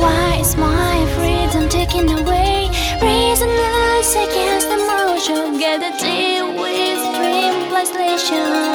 Why is my freedom taken away? Reason lies against the motion. Get a deal with dream legislation.